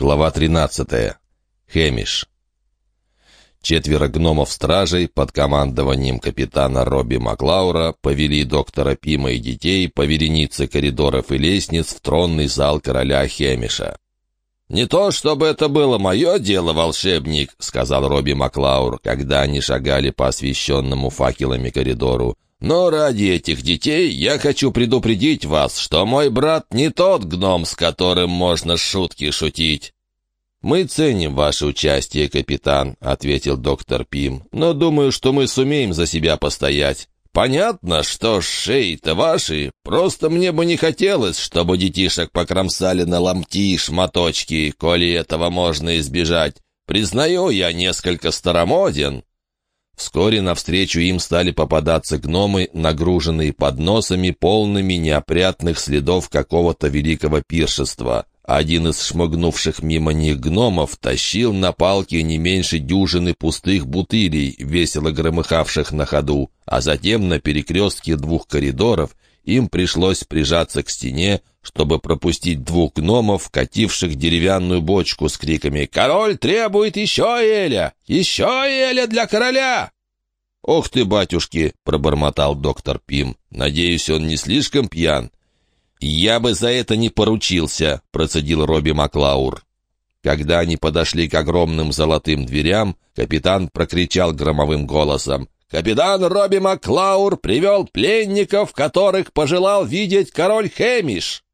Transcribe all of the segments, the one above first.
Глава 13. Хемиш. Четверо гномов-стражей под командованием капитана Робби Маклаура повели доктора Пима и детей по веренице коридоров и лестниц в тронный зал короля Хемиша. «Не то, чтобы это было мое дело, волшебник», — сказал Робби Маклаур, когда они шагали по освещенному факелами коридору. «Но ради этих детей я хочу предупредить вас, что мой брат не тот гном, с которым можно шутки шутить». «Мы ценим ваше участие, капитан», — ответил доктор Пим, «но думаю, что мы сумеем за себя постоять». «Понятно, что шеи-то ваши. Просто мне бы не хотелось, чтобы детишек покромсали на ломти и шматочки, коли этого можно избежать. Признаю, я несколько старомоден». Вскоре навстречу им стали попадаться гномы, нагруженные подносами, полными неопрятных следов какого-то великого пиршества. Один из шмыгнувших мимо них гномов тащил на палке не меньше дюжины пустых бутылей, весело громыхавших на ходу, а затем на перекрестке двух коридоров им пришлось прижаться к стене, чтобы пропустить двух гномов, кативших деревянную бочку с криками «Король требует еще Эля! Еще Эля для короля!» «Ох ты, батюшки!» — пробормотал доктор Пим. «Надеюсь, он не слишком пьян?» «Я бы за это не поручился», — процедил Робби Маклаур. Когда они подошли к огромным золотым дверям, капитан прокричал громовым голосом. Капитан Робби Маклаур привел пленников, которых пожелал видеть король Хемиш.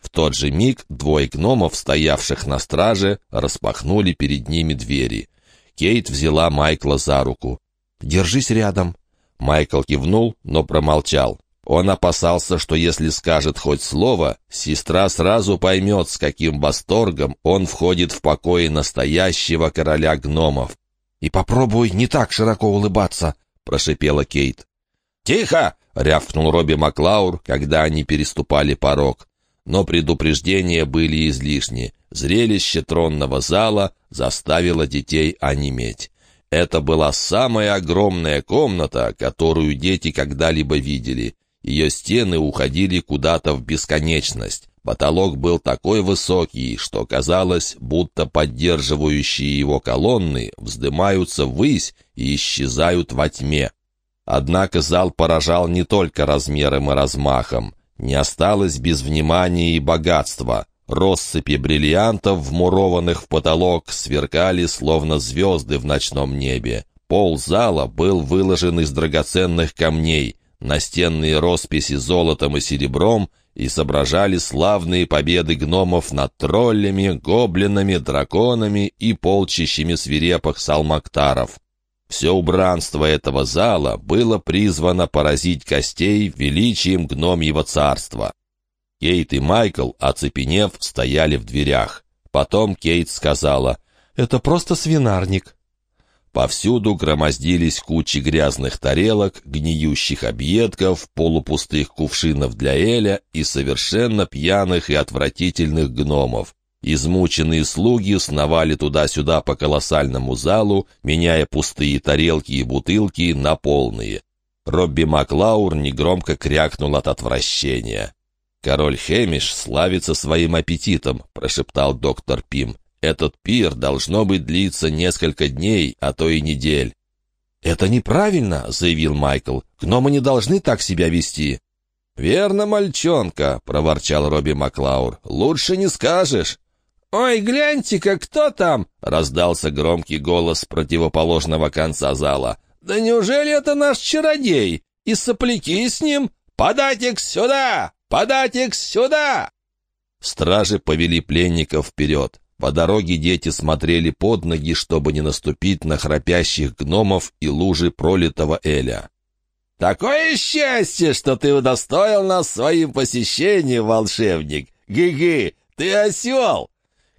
В тот же миг двое гномов, стоявших на страже, распахнули перед ними двери. Кейт взяла Майкла за руку. «Держись рядом». Майкл кивнул, но промолчал. Он опасался, что если скажет хоть слово, сестра сразу поймет, с каким восторгом он входит в покои настоящего короля гномов. «И попробуй не так широко улыбаться», — прошипела Кейт. «Тихо!» — рявкнул Робби Маклаур, когда они переступали порог. Но предупреждения были излишни. Зрелище тронного зала заставило детей онеметь. Это была самая огромная комната, которую дети когда-либо видели. Ее стены уходили куда-то в бесконечность. Потолок был такой высокий, что казалось, будто поддерживающие его колонны вздымаются ввысь и исчезают во тьме. Однако зал поражал не только размером и размахом. Не осталось без внимания и богатства. Россыпи бриллиантов, вмурованных в потолок, сверкали, словно звезды в ночном небе. Пол зала был выложен из драгоценных камней, настенные росписи золотом и серебром изображали славные победы гномов над троллями, гоблинами, драконами и полчищами свирепых салмактаров. Все убранство этого зала было призвано поразить костей величием гномьего царства. Кейт и Майкл, оцепенев, стояли в дверях. Потом Кейт сказала, «Это просто свинарник». Повсюду громоздились кучи грязных тарелок, гниющих объедков, полупустых кувшинов для Эля и совершенно пьяных и отвратительных гномов. Измученные слуги сновали туда-сюда по колоссальному залу, меняя пустые тарелки и бутылки на полные. Робби Маклаур негромко крякнул от отвращения. «Король Хемиш славится своим аппетитом», — прошептал доктор Пим. Этот пир должно быть длиться несколько дней, а то и недель. «Это неправильно», — заявил Майкл. «Гномы не должны так себя вести». «Верно, мальчонка», — проворчал Робби Маклаур. «Лучше не скажешь». «Ой, гляньте-ка, кто там?» — раздался громкий голос с противоположного конца зала. «Да неужели это наш чародей? И сопляки с ним? Подать их сюда! Подать их сюда!» Стражи повели пленников вперед. По дороге дети смотрели под ноги, чтобы не наступить на храпящих гномов и лужи пролитого Эля. «Такое счастье, что ты удостоил нас своим посещением, волшебник! Ги-ги, ты осел!»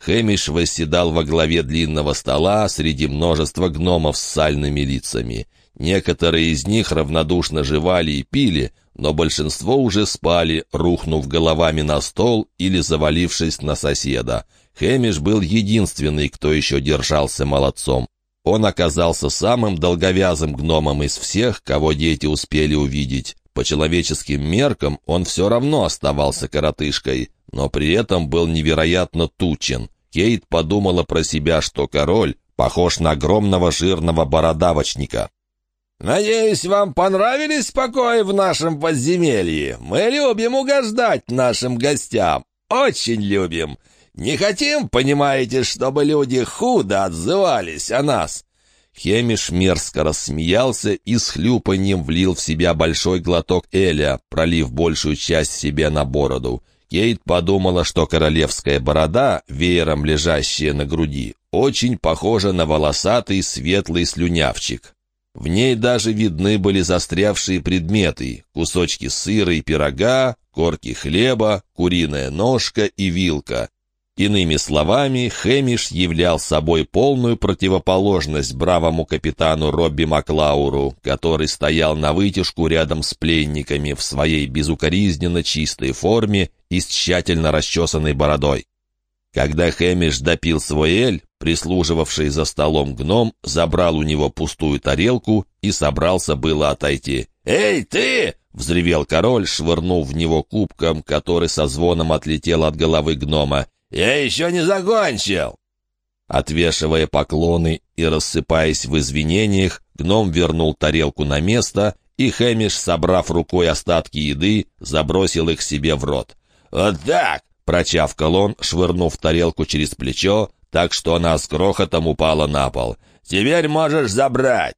Хэмиш восседал во главе длинного стола среди множества гномов с сальными лицами. Некоторые из них равнодушно жевали и пили, но большинство уже спали, рухнув головами на стол или завалившись на соседа. Хэмиш был единственный, кто еще держался молодцом. Он оказался самым долговязым гномом из всех, кого дети успели увидеть. По человеческим меркам он все равно оставался коротышкой, но при этом был невероятно тучен. Кейт подумала про себя, что король похож на огромного жирного бородавочника. «Надеюсь, вам понравились покои в нашем подземелье? Мы любим угождать нашим гостям. Очень любим. Не хотим, понимаете, чтобы люди худо отзывались о нас». Хемиш мерзко рассмеялся и с хлюпаньем влил в себя большой глоток Эля, пролив большую часть себе на бороду. Кейт подумала, что королевская борода, веером лежащая на груди, очень похожа на волосатый светлый слюнявчик. В ней даже видны были застрявшие предметы, кусочки сыра и пирога, корки хлеба, куриная ножка и вилка. Иными словами, Хэмиш являл собой полную противоположность бравому капитану Робби Маклауру, который стоял на вытяжку рядом с пленниками в своей безукоризненно чистой форме и с тщательно расчесанной бородой. Когда Хэмиш допил свой эль, прислуживавший за столом гном забрал у него пустую тарелку и собрался было отойти. «Эй, ты!» — взревел король, швырнув в него кубком, который со звоном отлетел от головы гнома. «Я еще не закончил!» Отвешивая поклоны и рассыпаясь в извинениях, гном вернул тарелку на место, и Хэмиш, собрав рукой остатки еды, забросил их себе в рот. «Вот так!» — прочавкал он, швырнув тарелку через плечо, так что она с грохотом упала на пол. «Теперь можешь забрать!»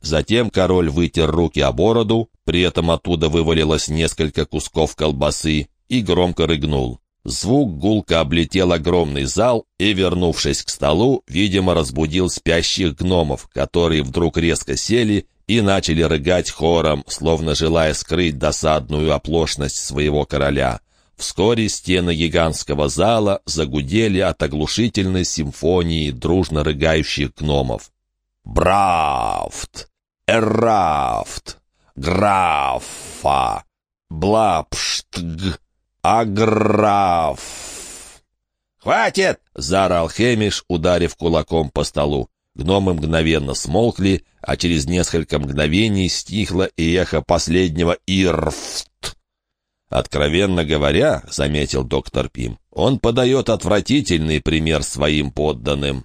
Затем король вытер руки о бороду, при этом оттуда вывалилось несколько кусков колбасы и громко рыгнул. Звук гулко облетел огромный зал и, вернувшись к столу, видимо, разбудил спящих гномов, которые вдруг резко сели и начали рыгать хором, словно желая скрыть досадную оплошность своего короля. Вскоре стены гигантского зала загудели от оглушительной симфонии дружно рыгающих гномов. «Бравт! Эрафт! Графа! Блапштг!» «Аграф!» «Хватит!» — заорал Хемиш, ударив кулаком по столу. Гномы мгновенно смолкли, а через несколько мгновений стихло и эхо последнего «Ирфт». «Откровенно говоря, — заметил доктор Пим, — он подает отвратительный пример своим подданным».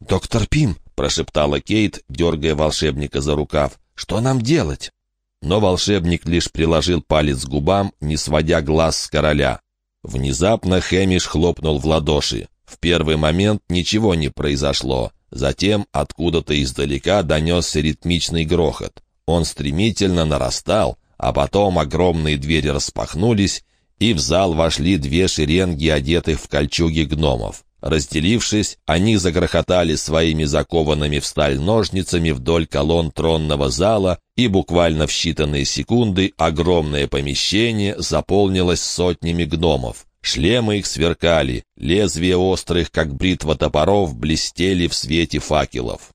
«Доктор Пим!» — прошептала Кейт, дергая волшебника за рукав. «Что нам делать?» Но волшебник лишь приложил палец к губам, не сводя глаз с короля. Внезапно Хэмиш хлопнул в ладоши. В первый момент ничего не произошло. Затем откуда-то издалека донесся ритмичный грохот. Он стремительно нарастал, а потом огромные двери распахнулись, и в зал вошли две шеренги, одетых в кольчуги гномов. Разделившись, они загрохотали своими закованными в сталь ножницами вдоль колонн тронного зала, и буквально в считанные секунды огромное помещение заполнилось сотнями гномов. Шлемы их сверкали, лезвия острых, как бритва топоров, блестели в свете факелов.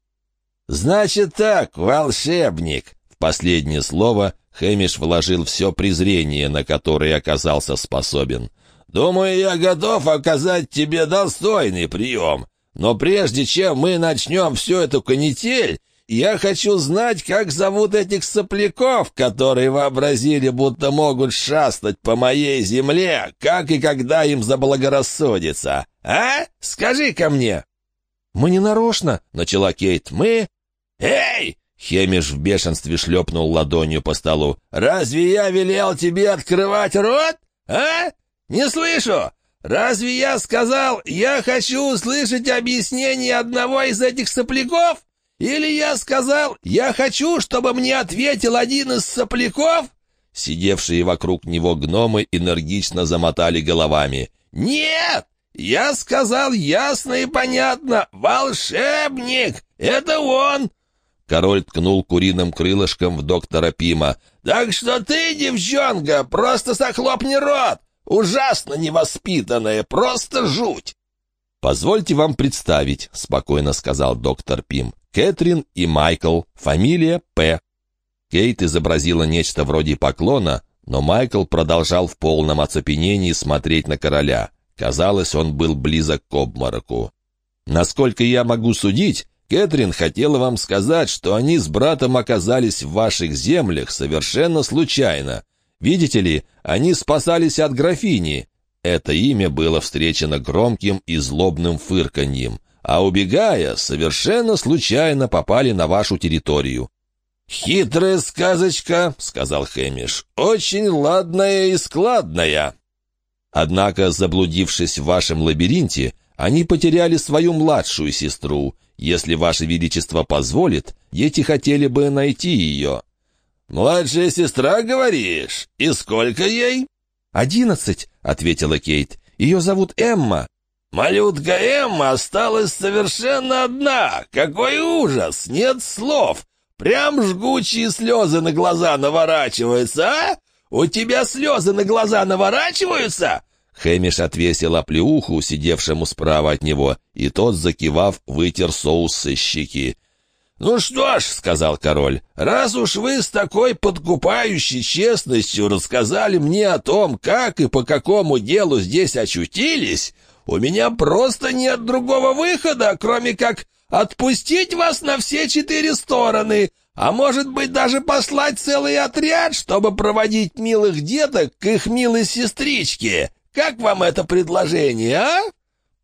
«Значит так, волшебник!» В последнее слово Хэмиш вложил все презрение, на которое оказался способен. Думаю, я готов оказать тебе достойный прием. Но прежде чем мы начнем всю эту канитель, я хочу знать, как зовут этих сопляков, которые вообразили, будто могут шастать по моей земле, как и когда им заблагорассудится. А? Скажи-ка мне!» «Мы не нарочно», — начала Кейт. «Мы...» «Эй!» — Хемиш в бешенстве шлепнул ладонью по столу. «Разве я велел тебе открывать рот? А? «Не слышу! Разве я сказал, я хочу услышать объяснение одного из этих сопляков? Или я сказал, я хочу, чтобы мне ответил один из сопляков?» Сидевшие вокруг него гномы энергично замотали головами. «Нет! Я сказал ясно и понятно. Волшебник! Это он!» Король ткнул куриным крылышком в доктора Пима. «Так что ты, девчонка, просто захлопни рот! Ужасно невоспитанная, просто жуть!» «Позвольте вам представить», — спокойно сказал доктор Пим. «Кэтрин и Майкл, фамилия П». Кейт изобразила нечто вроде поклона, но Майкл продолжал в полном оцепенении смотреть на короля. Казалось, он был близок к обмороку. «Насколько я могу судить, Кэтрин хотела вам сказать, что они с братом оказались в ваших землях совершенно случайно. Видите ли, они спасались от графини. это имя было встречено громким и злобным фырканьем, а убегая, совершенно случайно попали на вашу территорию. «Хитрая сказочка», — сказал Хэмиш, — «очень ладная и складная». Однако, заблудившись в вашем лабиринте, они потеряли свою младшую сестру. Если ваше величество позволит, дети хотели бы найти ее». «Младшая сестра, говоришь? И сколько ей?» «Одиннадцать», — ответила Кейт. «Ее зовут Эмма». «Малютка Эмма осталась совершенно одна! Какой ужас! Нет слов! Прям жгучие слезы на глаза наворачиваются, а? У тебя слезы на глаза наворачиваются?» Хэмиш отвесил оплеуху, сидевшему справа от него, и тот, закивав, вытер соус со щеки. «Ну что ж», — сказал король, — «раз уж вы с такой подкупающей честностью рассказали мне о том, как и по какому делу здесь очутились, у меня просто нет другого выхода, кроме как отпустить вас на все четыре стороны, а может быть даже послать целый отряд, чтобы проводить милых деток к их милой сестричке. Как вам это предложение, а?»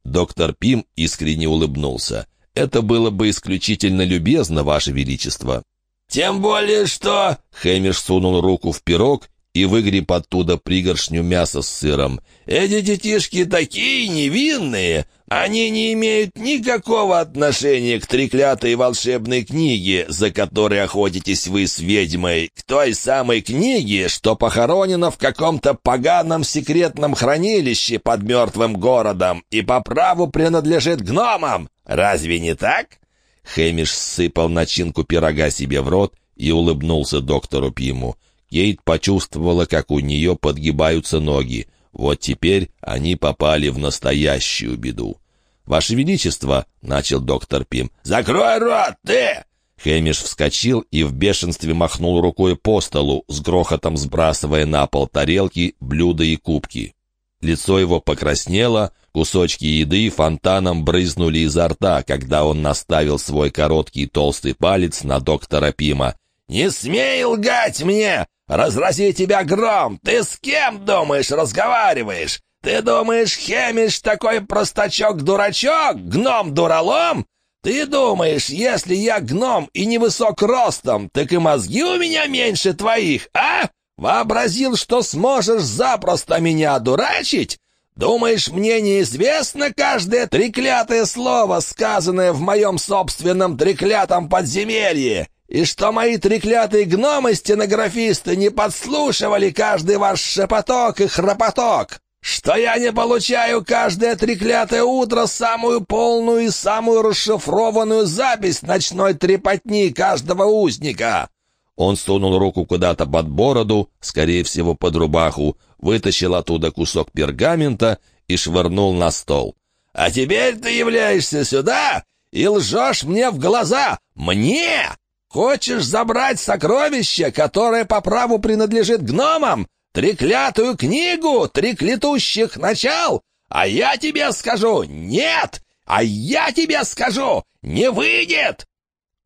Доктор Пим искренне улыбнулся. «Это было бы исключительно любезно, Ваше Величество». «Тем более, что...» Хэмиш сунул руку в пирог и выгреб оттуда пригоршню мяса с сыром. «Эти детишки такие невинные! Они не имеют никакого отношения к треклятой волшебной книге, за которой охотитесь вы с ведьмой, к той самой книге, что похоронена в каком-то поганом секретном хранилище под мертвым городом и по праву принадлежит гномам. Разве не так?» Хэмиш сыпал начинку пирога себе в рот и улыбнулся доктору Пиму. Кейт почувствовала, как у нее подгибаются ноги. Вот теперь они попали в настоящую беду. «Ваше Величество!» — начал доктор Пим. «Закрой рот, ты!» Хэмиш вскочил и в бешенстве махнул рукой по столу, с грохотом сбрасывая на пол тарелки, блюда и кубки. Лицо его покраснело, кусочки еды фонтаном брызнули изо рта, когда он наставил свой короткий толстый палец на доктора Пима. «Не смей лгать мне! Разрази тебя гром! Ты с кем, думаешь, разговариваешь? Ты думаешь, Хемиш такой простачок-дурачок, гном-дуралом? Ты думаешь, если я гном и невысок ростом, так и мозги у меня меньше твоих, а? Вообразил, что сможешь запросто меня дурачить? Думаешь, мне неизвестно каждое треклятое слово, сказанное в моем собственном треклятом подземелье? И что мои треклятые гномы-стенографисты не подслушивали каждый ваш шепоток и храпоток? что я не получаю каждое треклятое утро самую полную и самую расшифрованную запись ночной трепотни каждого узника». Он сунул руку куда-то под бороду, скорее всего, под рубаху, вытащил оттуда кусок пергамента и швырнул на стол. «А теперь ты являешься сюда и лжешь мне в глаза! Мне! Хочешь забрать сокровище, которое по праву принадлежит гномам? треклятую книгу треклятущих начал, а я тебе скажу «нет», а я тебе скажу «не выйдет».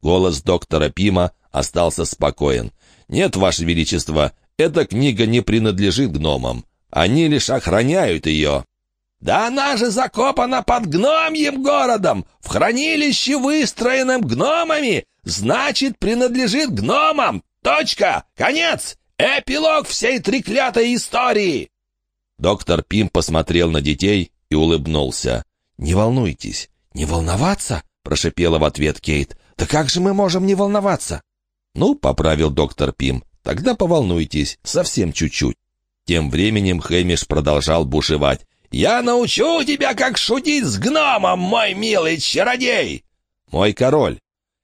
Голос доктора Пима остался спокоен. «Нет, Ваше Величество, эта книга не принадлежит гномам. Они лишь охраняют ее». «Да она же закопана под гномьим городом, в хранилище, выстроенном гномами, значит, принадлежит гномам. Точка! Конец! Эпилог всей треклятой истории!» Доктор Пим посмотрел на детей и улыбнулся. «Не волнуйтесь». «Не волноваться?» — прошипела в ответ Кейт. «Да как же мы можем не волноваться?» «Ну, — поправил доктор Пим, — тогда поволнуйтесь, совсем чуть-чуть». Тем временем Хэмиш продолжал бушевать. «Я научу тебя, как шутить с гномом, мой милый чародей!» «Мой король,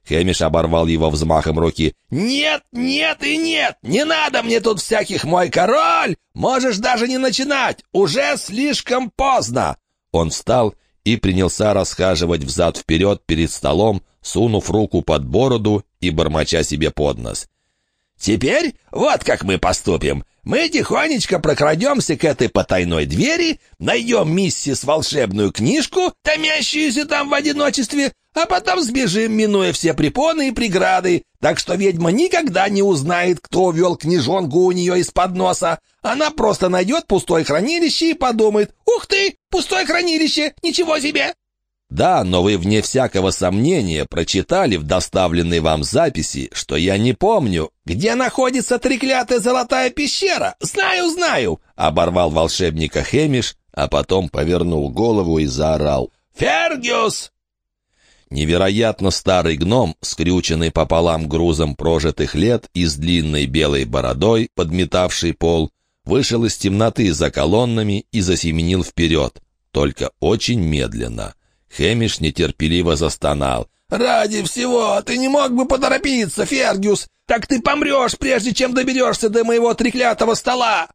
Хэмиш оборвал его взмахом руки. «Нет, нет и нет! Не надо мне тут всяких, мой король! Можешь даже не начинать! Уже слишком поздно!» Он встал и принялся расхаживать взад-вперед перед столом, сунув руку под бороду и бормоча себе под нос. «Теперь вот как мы поступим. Мы тихонечко прокрадемся к этой потайной двери, найдем миссис волшебную книжку, томящуюся там в одиночестве, а потом сбежим, минуя все препоны и преграды, так что ведьма никогда не узнает, кто увел книжонку у нее из-под носа. Она просто найдет пустое хранилище и подумает, «Ух ты, пустое хранилище, ничего себе!» Да, но вы вне всякого сомнения прочитали в доставленной вам записи, что я не помню, где находится треклятая золотая пещера. Знаю, знаю, оборвал волшебника Хемиш, а потом повернул голову и заорал. «Фергюс!» Невероятно старый гном, скрюченный пополам грузом прожитых лет и с длинной белой бородой, подметавший пол, вышел из темноты за колоннами и засеменил вперед, только очень медленно. Хэмиш нетерпеливо застонал. «Ради всего, ты не мог бы поторопиться, Фергюс! Так ты помрешь, прежде чем доберешься до моего треклятого стола!»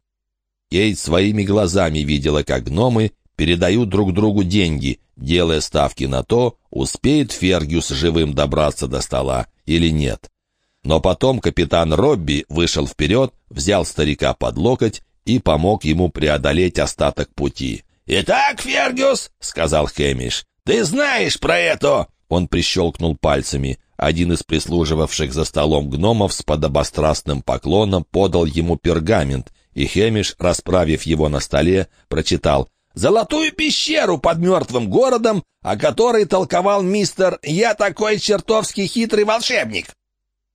Кейт своими глазами видела, как гномы передают друг другу деньги, делая ставки на то, успеет Фергюс живым добраться до стола или нет. Но потом капитан Робби вышел вперед, взял старика под локоть и помог ему преодолеть остаток пути. «Итак, Фергюс», — сказал Хэмиш, «Ты знаешь про это?» Он прищелкнул пальцами. Один из прислуживавших за столом гномов с подобострастным поклоном подал ему пергамент, и Хемиш, расправив его на столе, прочитал «Золотую пещеру под мертвым городом, о которой толковал мистер «Я такой чертовски хитрый волшебник».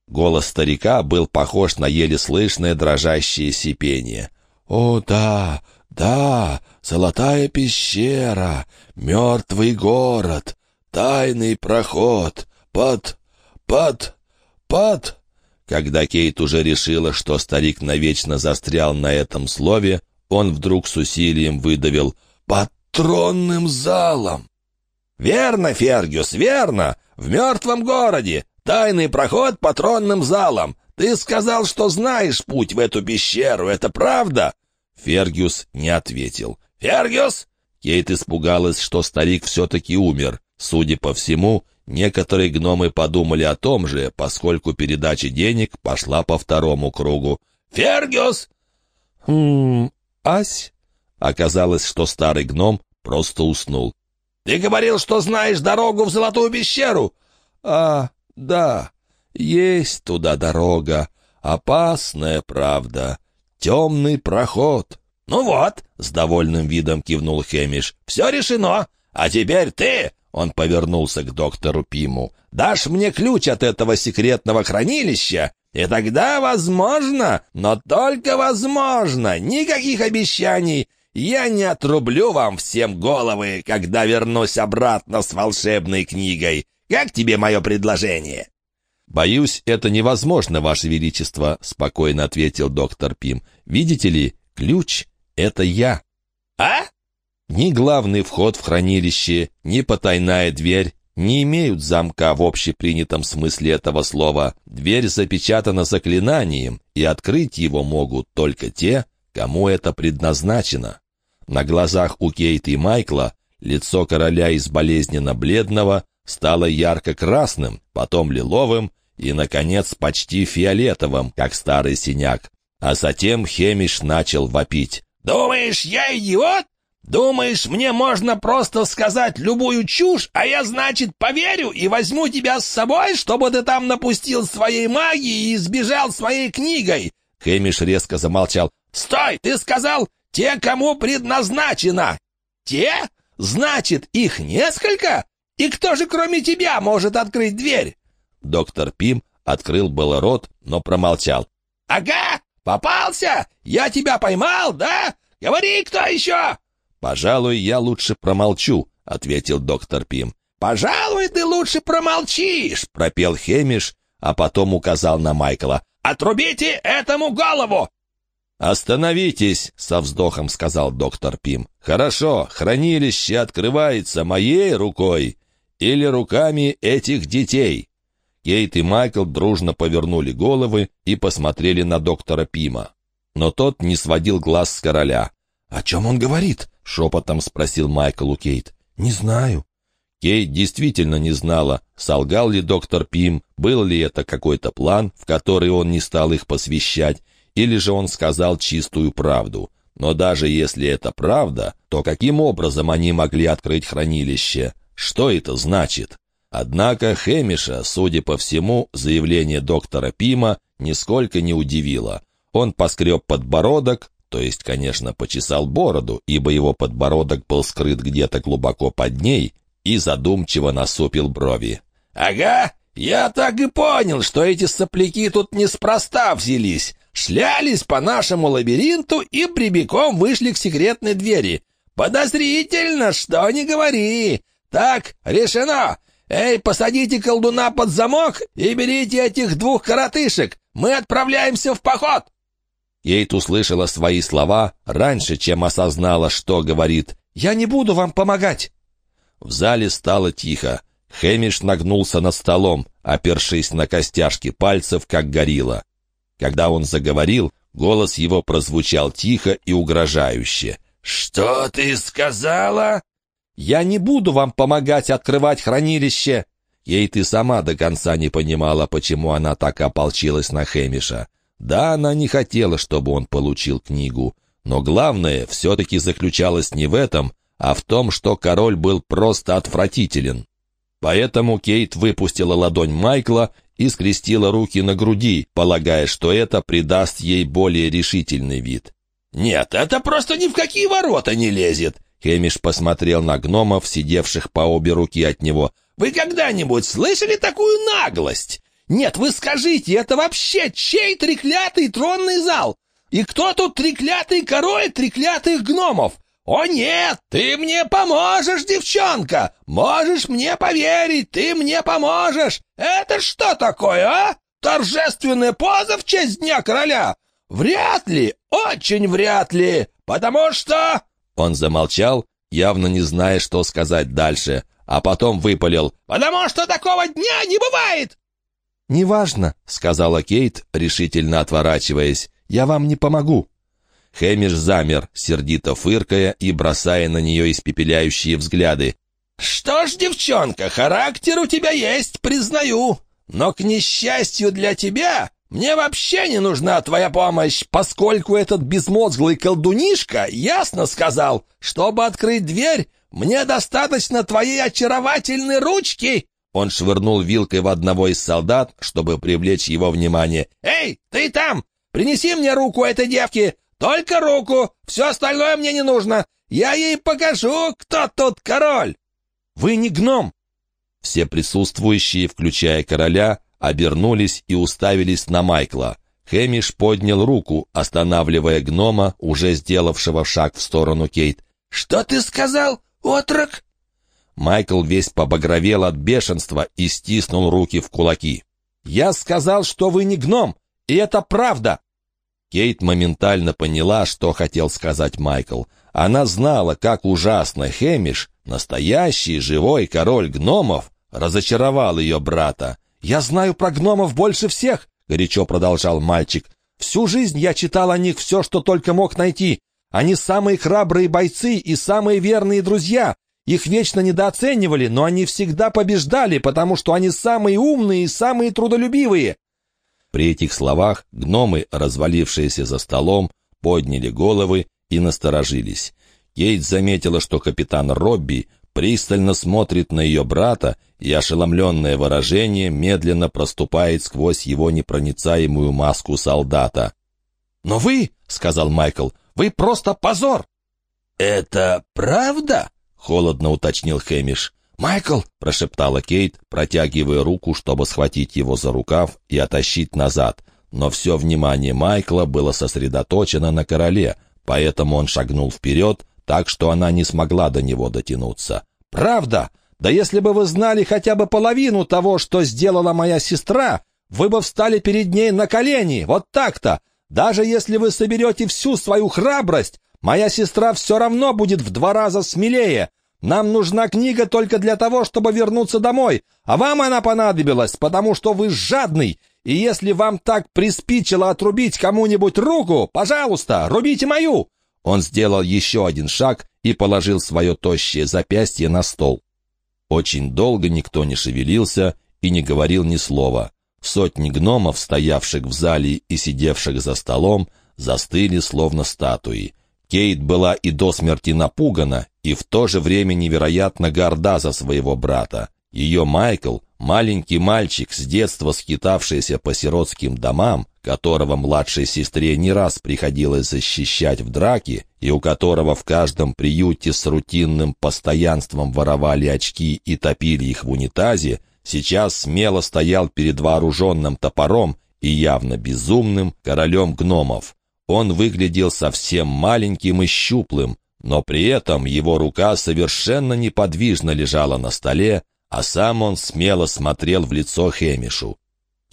Голос старика был похож на еле слышное дрожащее сипение. «О, да, да, золотая пещера, мертвый город, тайный проход, под, под, под...» Когда Кейт уже решила, что старик навечно застрял на этом слове, он вдруг с усилием выдавил «под тронным залом». «Верно, Фергюс, верно! В мертвом городе! Тайный проход по тронным залам! Ты сказал, что знаешь путь в эту пещеру, это правда?» Фергюс не ответил. «Фергюс!» Кейт испугалась, что старик все-таки умер. Судя по всему, некоторые гномы подумали о том же, поскольку передача денег пошла по второму кругу. «Фергюс!» «Хм... Ась?» Оказалось, что старый гном просто уснул. «Ты говорил, что знаешь дорогу в Золотую пещеру?» «А, да, есть туда дорога. Опасная, правда. Темный проход». «Ну вот», — с довольным видом кивнул Хемиш, — «все решено. А теперь ты, — он повернулся к доктору Пиму, — дашь мне ключ от этого секретного хранилища, и тогда, возможно, но только возможно, никаких обещаний, я не отрублю вам всем головы, когда вернусь обратно с волшебной книгой. Как тебе мое предложение?» «Боюсь, это невозможно, Ваше Величество», — спокойно ответил доктор Пим. «Видите ли, ключ — это я». «А?» Ни главный вход в хранилище, ни потайная дверь не имеют замка в общепринятом смысле этого слова. Дверь запечатана заклинанием, и открыть его могут только те, кому это предназначено. На глазах у Кейт и Майкла лицо короля из болезненно бледного стало ярко-красным, потом лиловым и, наконец, почти фиолетовым, как старый синяк. А затем Хемиш начал вопить. «Думаешь, я идиот? Думаешь, мне можно просто сказать любую чушь, а я, значит, поверю и возьму тебя с собой, чтобы ты там напустил своей магии и сбежал своей книгой?» Хемиш резко замолчал. «Стой! Ты сказал, те, кому предназначено!» «Те? Значит, их несколько? И кто же, кроме тебя, может открыть дверь?» Доктор Пим открыл было рот, но промолчал. «Ага! Попался! Я тебя поймал, да? Говори, кто еще!» «Пожалуй, я лучше промолчу», — ответил доктор Пим. «Пожалуй, ты лучше промолчишь», — пропел Хемиш, а потом указал на Майкла. «Отрубите этому голову!» «Остановитесь!» — со вздохом сказал доктор Пим. «Хорошо, хранилище открывается моей рукой или руками этих детей». Кейт и Майкл дружно повернули головы и посмотрели на доктора Пима. Но тот не сводил глаз с короля. «О чем он говорит?» — шепотом спросил Майкл у Кейт. «Не знаю». Кейт действительно не знала, солгал ли доктор Пим, был ли это какой-то план, в который он не стал их посвящать, или же он сказал чистую правду. Но даже если это правда, то каким образом они могли открыть хранилище? Что это значит? Однако Хэмиша, судя по всему, заявление доктора Пима нисколько не удивило. Он поскреб подбородок, то есть, конечно, почесал бороду, ибо его подбородок был скрыт где-то глубоко под ней, и задумчиво насупил брови. «Ага, я так и понял, что эти сопляки тут неспроста взялись. Шлялись по нашему лабиринту и прибегом вышли к секретной двери. Подозрительно, что не говори. Так, решено. Эй, посадите колдуна под замок и берите этих двух коротышек. Мы отправляемся в поход. Кейт услышала свои слова раньше, чем осознала, что говорит. «Я не буду вам помогать!» В зале стало тихо. Хэмиш нагнулся над столом, опершись на костяшки пальцев, как горилла. Когда он заговорил, голос его прозвучал тихо и угрожающе. «Что ты сказала?» «Я не буду вам помогать открывать хранилище!» Ей ты сама до конца не понимала, почему она так ополчилась на Хэмиша. Да, она не хотела, чтобы он получил книгу, но главное все-таки заключалось не в этом, а в том, что король был просто отвратителен. Поэтому Кейт выпустила ладонь Майкла и скрестила руки на груди, полагая, что это придаст ей более решительный вид. «Нет, это просто ни в какие ворота не лезет!» Хемиш посмотрел на гномов, сидевших по обе руки от него. «Вы когда-нибудь слышали такую наглость? Нет, вы скажите, это вообще чей треклятый тронный зал? И кто тут треклятый король треклятых гномов? «О нет, ты мне поможешь, девчонка! Можешь мне поверить, ты мне поможешь! Это что такое, а? Торжественная поза в честь Дня Короля? Вряд ли, очень вряд ли, потому что...» Он замолчал, явно не зная, что сказать дальше, а потом выпалил. «Потому что такого дня не бывает!» «Неважно», — сказала Кейт, решительно отворачиваясь. «Я вам не помогу». Хэмиш замер, сердито фыркая и бросая на нее испепеляющие взгляды. «Что ж, девчонка, характер у тебя есть, признаю. Но, к несчастью для тебя, мне вообще не нужна твоя помощь, поскольку этот безмозглый колдунишка ясно сказал, чтобы открыть дверь, мне достаточно твоей очаровательной ручки». Он швырнул вилкой в одного из солдат, чтобы привлечь его внимание. «Эй, ты там! Принеси мне руку этой девки! Только руку! Все остальное мне не нужно! Я ей покажу, кто тут король!» «Вы не гном!» Все присутствующие, включая короля, обернулись и уставились на Майкла. Хэмиш поднял руку, останавливая гнома, уже сделавшего шаг в сторону Кейт. «Что ты сказал, отрок?» Майкл весь побагровел от бешенства и стиснул руки в кулаки. «Я сказал, что вы не гном, и это правда!» Кейт моментально поняла, что хотел сказать Майкл. Она знала, как ужасно Хэмиш, настоящий живой король гномов, разочаровал ее брата. «Я знаю про гномов больше всех», — горячо продолжал мальчик. «Всю жизнь я читал о них все, что только мог найти. Они самые храбрые бойцы и самые верные друзья. Их вечно недооценивали, но они всегда побеждали, потому что они самые умные и самые трудолюбивые. При этих словах гномы, развалившиеся за столом, подняли головы и насторожились. Кейт заметила, что капитан Робби пристально смотрит на ее брата, и ошеломленное выражение медленно проступает сквозь его непроницаемую маску солдата. «Но вы, — сказал Майкл, — вы просто позор!» «Это правда?» — холодно уточнил Хэмиш. «Майкл!» — прошептала Кейт, протягивая руку, чтобы схватить его за рукав и оттащить назад. Но все внимание Майкла было сосредоточено на короле, поэтому он шагнул вперед, так что она не смогла до него дотянуться. «Правда? Да если бы вы знали хотя бы половину того, что сделала моя сестра, вы бы встали перед ней на колени, вот так-то! Даже если вы соберете всю свою храбрость, моя сестра все равно будет в два раза смелее!» Нам нужна книга только для того, чтобы вернуться домой, а вам она понадобилась, потому что вы жадный, и если вам так приспичило отрубить кому-нибудь руку, пожалуйста, рубите мою!» Он сделал еще один шаг и положил свое тощее запястье на стол. Очень долго никто не шевелился и не говорил ни слова. Сотни гномов, стоявших в зале и сидевших за столом, застыли словно статуи. Кейт была и до смерти напугана, и в то же время невероятно горда за своего брата. Ее Майкл, маленький мальчик, с детства скитавшийся по сиротским домам, которого младшей сестре не раз приходилось защищать в драке, и у которого в каждом приюте с рутинным постоянством воровали очки и топили их в унитазе, сейчас смело стоял перед вооруженным топором и явно безумным королем гномов. Он выглядел совсем маленьким и щуплым, но при этом его рука совершенно неподвижно лежала на столе, а сам он смело смотрел в лицо Хемишу.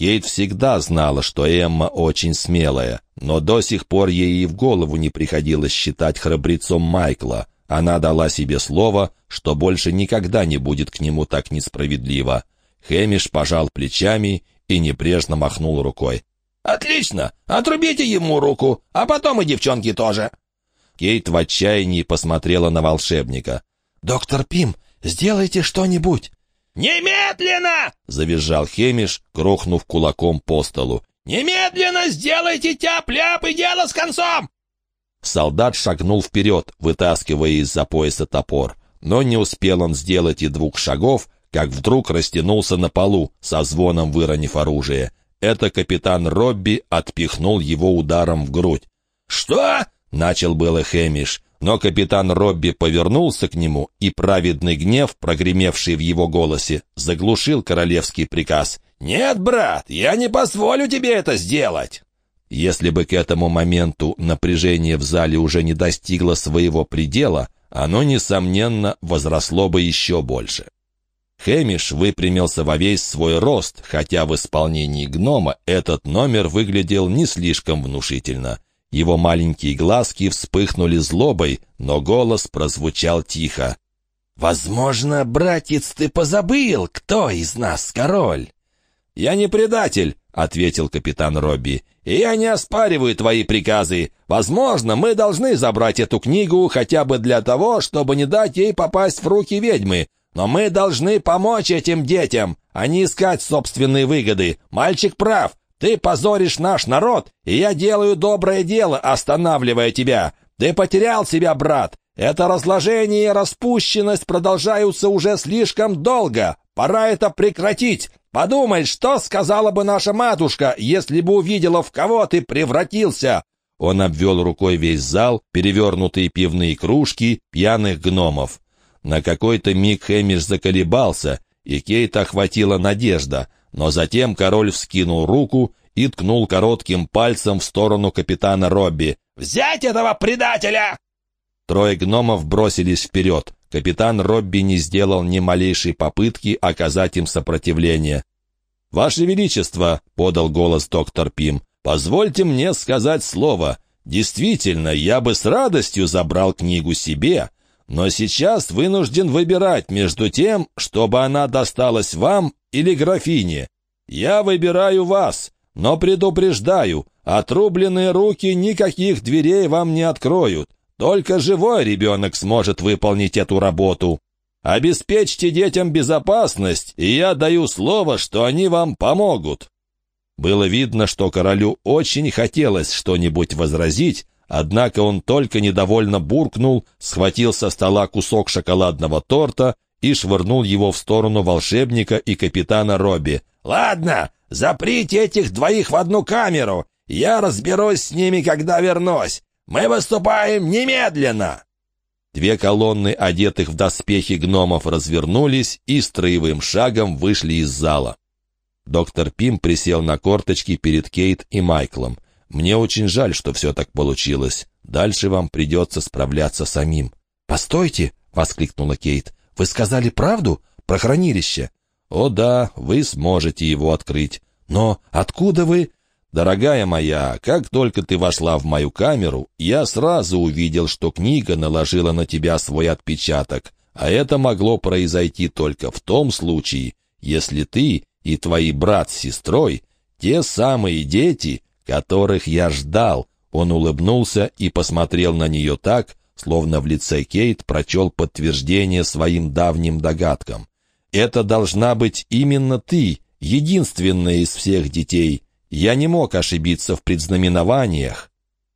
Кейт всегда знала, что Эмма очень смелая, но до сих пор ей и в голову не приходилось считать храбрецом Майкла. Она дала себе слово, что больше никогда не будет к нему так несправедливо. Хэмиш пожал плечами и небрежно махнул рукой. «Отлично! Отрубите ему руку, а потом и девчонки тоже!» Кейт в отчаянии посмотрела на волшебника. «Доктор Пим, сделайте что-нибудь!» «Немедленно!» — завизжал Хемиш, грохнув кулаком по столу. «Немедленно сделайте тяп-ляп и дело с концом!» Солдат шагнул вперед, вытаскивая из-за пояса топор. Но не успел он сделать и двух шагов, как вдруг растянулся на полу, со звоном выронив оружие. Это капитан Робби отпихнул его ударом в грудь. «Что?» — начал было Хэмиш, но капитан Робби повернулся к нему, и праведный гнев, прогремевший в его голосе, заглушил королевский приказ. «Нет, брат, я не позволю тебе это сделать!» Если бы к этому моменту напряжение в зале уже не достигло своего предела, оно, несомненно, возросло бы еще больше. Хэмиш выпрямился во весь свой рост, хотя в исполнении гнома этот номер выглядел не слишком внушительно. Его маленькие глазки вспыхнули злобой, но голос прозвучал тихо. «Возможно, братец, ты позабыл, кто из нас король?» «Я не предатель», — ответил капитан Робби. «И я не оспариваю твои приказы. Возможно, мы должны забрать эту книгу хотя бы для того, чтобы не дать ей попасть в руки ведьмы. Но мы должны помочь этим детям, а не искать собственные выгоды. Мальчик прав. Ты позоришь наш народ, и я делаю доброе дело, останавливая тебя. Ты потерял себя, брат. Это разложение и распущенность продолжаются уже слишком долго. Пора это прекратить. Подумай, что сказала бы наша матушка, если бы увидела, в кого ты превратился. Он обвел рукой весь зал, перевернутые пивные кружки, пьяных гномов. На какой-то миг Хэмиш заколебался, и Кейт охватила надежда, но затем король вскинул руку и ткнул коротким пальцем в сторону капитана Робби. «Взять этого предателя!» Трое гномов бросились вперед. Капитан Робби не сделал ни малейшей попытки оказать им сопротивление. «Ваше Величество!» — подал голос доктор Пим. «Позвольте мне сказать слово. Действительно, я бы с радостью забрал книгу себе, но сейчас вынужден выбирать между тем, чтобы она досталась вам или графине. Я выбираю вас, но предупреждаю, отрубленные руки никаких дверей вам не откроют. Только живой ребенок сможет выполнить эту работу. Обеспечьте детям безопасность, и я даю слово, что они вам помогут». Было видно, что королю очень хотелось что-нибудь возразить, Однако он только недовольно буркнул, схватил со стола кусок шоколадного торта и швырнул его в сторону волшебника и капитана Робби. «Ладно, заприте этих двоих в одну камеру. Я разберусь с ними, когда вернусь. Мы выступаем немедленно!» Две колонны, одетых в доспехи гномов, развернулись и строевым шагом вышли из зала. Доктор Пим присел на корточки перед Кейт и Майклом. Мне очень жаль, что все так получилось. Дальше вам придется справляться самим». «Постойте!» — воскликнула Кейт. «Вы сказали правду про хранилище?» «О да, вы сможете его открыть. Но откуда вы...» «Дорогая моя, как только ты вошла в мою камеру, я сразу увидел, что книга наложила на тебя свой отпечаток, а это могло произойти только в том случае, если ты и твои брат с сестрой, те самые дети, которых я ждал». Он улыбнулся и посмотрел на нее так, словно в лице Кейт прочел подтверждение своим давним догадкам. «Это должна быть именно ты, единственная из всех детей. Я не мог ошибиться в предзнаменованиях.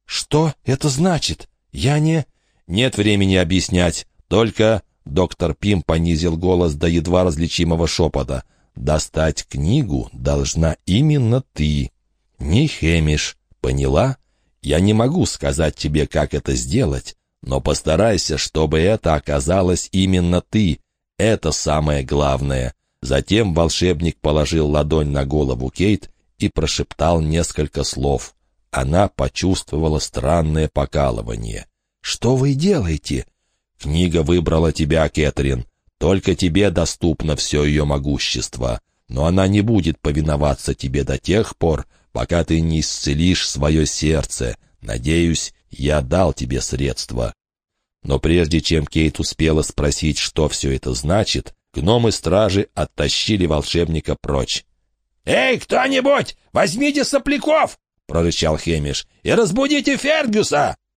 Что это значит? Я не... Нет времени объяснять. Только доктор Пим понизил голос до едва различимого шепота. Достать книгу должна именно ты. Не Хемиш. Поняла? Я не могу сказать тебе, как это сделать, но постарайся, чтобы это оказалось именно ты. Это самое главное. Затем волшебник положил ладонь на голову Кейт и прошептал несколько слов. Она почувствовала странное покалывание. «Что вы делаете?» «Книга выбрала тебя, Кэтрин. Только тебе доступно все ее могущество. Но она не будет повиноваться тебе до тех пор, пока ты не исцелишь свое сердце. Надеюсь, я дал тебе средства». Но прежде чем Кейт успела спросить, что все это значит, гномы-стражи оттащили волшебника прочь. «Эй, кто-нибудь, возьмите сопляков!» — прорычал Хемиш. «И разбудите Фергюса!»